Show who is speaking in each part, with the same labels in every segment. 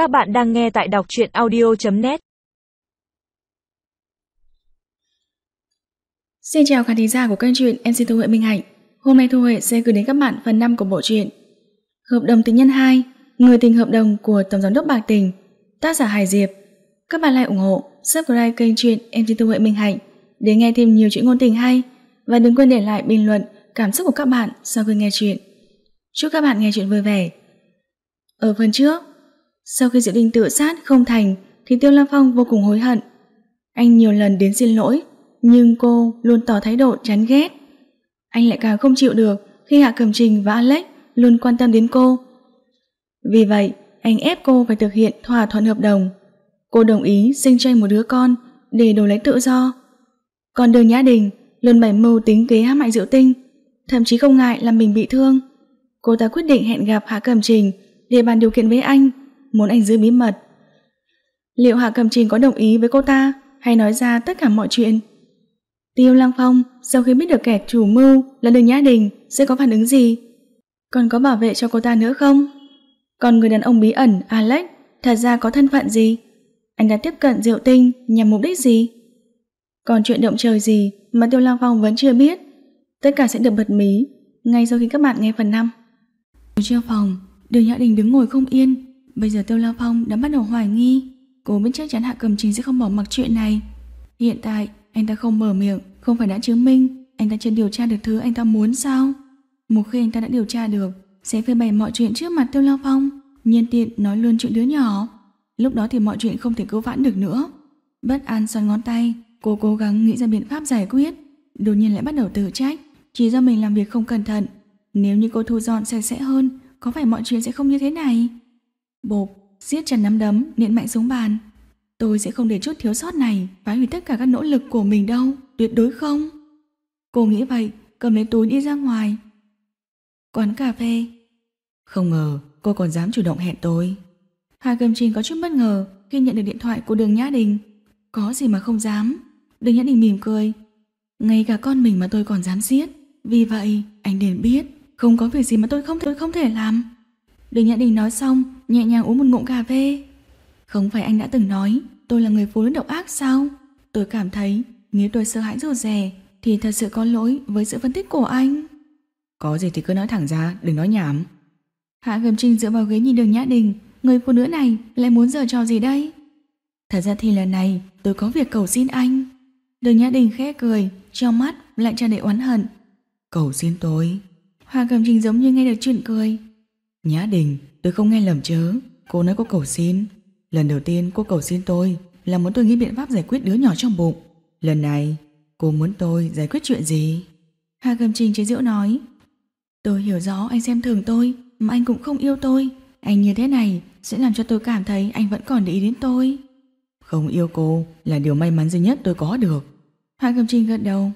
Speaker 1: Các bạn đang nghe tại đọc chuyện audio.net
Speaker 2: Xin chào khán thính giả của kênh truyện MC Thu Huệ Minh Hạnh. Hôm nay Thu Huệ sẽ gửi đến các bạn phần 5 của bộ truyện Hợp đồng tình nhân 2 Người tình hợp đồng của Tổng giám đốc Bạc Tình Tác giả Hải Diệp Các bạn lại ủng hộ, subscribe kênh truyện MC Thu Huệ Minh Hạnh để nghe thêm nhiều chuyện ngôn tình hay và đừng quên để lại bình luận cảm xúc của các bạn sau khi nghe chuyện. Chúc các bạn nghe chuyện vui vẻ. Ở phần trước, sau khi Diệu Đình tự sát không thành thì Tiêu Lam Phong vô cùng hối hận. Anh nhiều lần đến xin lỗi, nhưng cô luôn tỏ thái độ chán ghét. Anh lại càng không chịu được khi Hạ Cẩm Trình và Alex luôn quan tâm đến cô. Vì vậy, anh ép cô phải thực hiện thỏa thuận hợp đồng. Cô đồng ý sinh cho anh một đứa con để đổi lấy tự do. Còn đường Nhã Đình luôn bày mưu tính kế hãm hại Diệu Tinh, thậm chí không ngại làm mình bị thương. Cô ta quyết định hẹn gặp Hạ Cẩm Trình để bàn điều kiện với anh, muốn anh giữ bí mật. Liệu Hạ cầm Trình có đồng ý với cô ta hay nói ra tất cả mọi chuyện? Tiêu Lăng Phong sau khi biết được kẻ chủ mưu là Đường Nhã Đình sẽ có phản ứng gì? Còn có bảo vệ cho cô ta nữa không? Còn người đàn ông bí ẩn Alex thật ra có thân phận gì? Anh đã tiếp cận Diệu Tinh nhằm mục đích gì? Còn chuyện động trời gì mà Tiêu Lăng Phong vẫn chưa biết? Tất cả sẽ được bật mí ngay sau khi các bạn nghe phần 5. Trong phòng, Đường Nhã Đình đứng ngồi không yên. Bây giờ Tiêu lao Phong đã bắt đầu hoài nghi. Cô biết chắc chắn Hạ Cầm Trình sẽ không bỏ mặc chuyện này. Hiện tại, anh ta không mở miệng, không phải đã chứng minh anh ta chưa điều tra được thứ anh ta muốn sao? Một khi anh ta đã điều tra được, sẽ phơi bày mọi chuyện trước mặt Tiêu lao Phong, nhân tiện nói luôn chuyện đứa nhỏ. Lúc đó thì mọi chuyện không thể cứu vãn được nữa. Bất an xoắn ngón tay, cô cố gắng nghĩ ra biện pháp giải quyết. Đột nhiên lại bắt đầu tự trách, chỉ do mình làm việc không cẩn thận. Nếu như cô thu dọn sạch sẽ hơn, có phải mọi chuyện sẽ không như thế này? Bộp, siết chặt nắm đấm, niệm mạnh xuống bàn. Tôi sẽ không để chút thiếu sót này phá hủy tất cả các nỗ lực của mình đâu, tuyệt đối không. Cô nghĩ vậy, cầm lấy túi đi ra ngoài. Quán cà phê. Không ngờ cô còn dám chủ động hẹn tôi. Hà Cầm Trình có chút bất ngờ khi nhận được điện thoại của Đường Nhã Đình. Có gì mà không dám. Đường Nhã Đình mỉm cười. Ngay cả con mình mà tôi còn dám giết. Vì vậy, anh nên biết, không có việc gì mà tôi không tôi không thể làm. Đường Nhã Đình nói xong, nhẹ nhàng uống một ngụm cà phê. Không phải anh đã từng nói tôi là người phụ nữ độc ác sao? Tôi cảm thấy nếu tôi sợ hãi rụt rè thì thật sự có lỗi với sự phân tích của anh. Có gì thì cứ nói thẳng ra, đừng nói nhảm. Hạ Gầm Trinh dựa vào ghế nhìn đường Nhã Đình, người phụ nữ này lại muốn giở trò gì đây? Thật ra thì lần này tôi có việc cầu xin anh. Đường Nhã Đình khẽ cười, trong mắt lại tràn đầy oán hận. Cầu xin tôi. Hạ Gầm Trinh giống như nghe được chuyện cười. Nhã Đình, tôi không nghe lầm chớ. Cô nói cô cầu xin. Lần đầu tiên cô cầu xin tôi là muốn tôi nghĩ biện pháp giải quyết đứa nhỏ trong bụng. Lần này, cô muốn tôi giải quyết chuyện gì? Hà Cầm Trình chế diễu nói. Tôi hiểu rõ anh xem thường tôi, mà anh cũng không yêu tôi. Anh như thế này sẽ làm cho tôi cảm thấy anh vẫn còn để ý đến tôi. Không yêu cô là điều may mắn duy nhất tôi có được. Hà Cầm trinh gật đầu.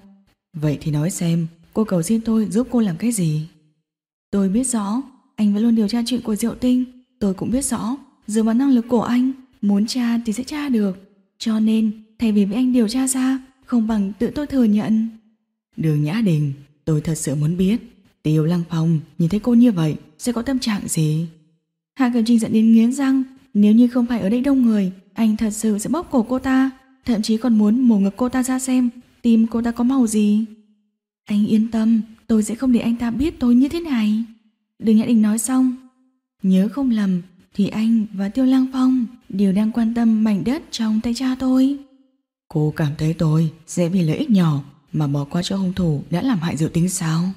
Speaker 2: Vậy thì nói xem, cô cầu xin tôi giúp cô làm cái gì? Tôi biết rõ, anh vẫn luôn điều tra chuyện của Diệu Tinh. Tôi cũng biết rõ, dựa vào năng lực của anh, muốn tra thì sẽ tra được. Cho nên, thay vì với anh điều tra ra, không bằng tự tôi thừa nhận. Đường Nhã Đình, tôi thật sự muốn biết, Tiêu Lăng Phong nhìn thấy cô như vậy sẽ có tâm trạng gì? Hạ Cẩm Trinh dẫn đến nghiến răng, nếu như không phải ở đây đông người, anh thật sự sẽ bóp cổ cô ta, thậm chí còn muốn mổ ngực cô ta ra xem, tim cô ta có màu gì. Anh yên tâm, tôi sẽ không để anh ta biết tôi như thế này. Đường Nhã Đình nói xong, nhớ không lầm thì anh và Tiêu Lăng Phong đều đang quan tâm mảnh đất trong tay cha tôi. Cô cảm thấy tôi sẽ vì lợi ích nhỏ mà bỏ qua cho hung thủ đã làm hại Diệu Tính sao?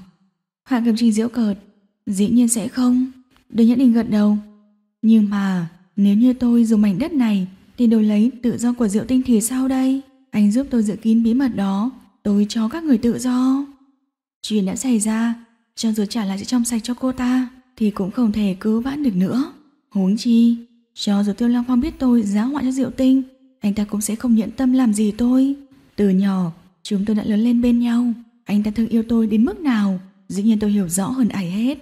Speaker 2: Hạ Cầm Trinh diễu cợt, dĩ nhiên sẽ không. Đường Nhã Đình gật đầu. Nhưng mà nếu như tôi dùng mảnh đất này thì đổi lấy tự do của Diệu Tinh thì sao đây? Anh giúp tôi giữ kín bí mật đó, tôi cho các người tự do. Chuyện đã xảy ra, cho dù trả lại sự trong sạch cho cô ta thì cũng không thể cứu vãn được nữa. Huống chi, cho dù Tiêu long Phong biết tôi giá họa cho Diệu Tinh, anh ta cũng sẽ không nhận tâm làm gì tôi. Từ nhỏ, chúng tôi đã lớn lên bên nhau, anh ta thương yêu tôi đến mức nào, dĩ nhiên tôi hiểu rõ hơn ai hết.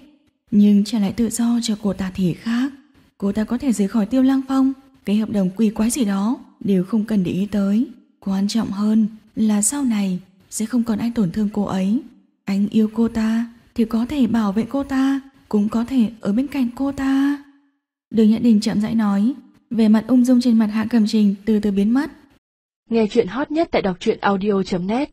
Speaker 2: Nhưng trả lại tự do cho cô ta thì khác. Cô ta có thể rời khỏi Tiêu Lang Phong, cái hợp đồng quỷ quái gì đó đều không cần để ý tới. Quan trọng hơn là sau này sẽ không còn ai tổn thương cô ấy. Anh yêu cô ta thì có thể bảo vệ cô ta, cũng có thể ở bên cạnh cô ta. Đường Nhã Đình chậm rãi nói, về mặt ung dung trên mặt Hạ cầm Trình từ từ biến mất.
Speaker 3: Nghe chuyện hot nhất tại đọc truyện audio.net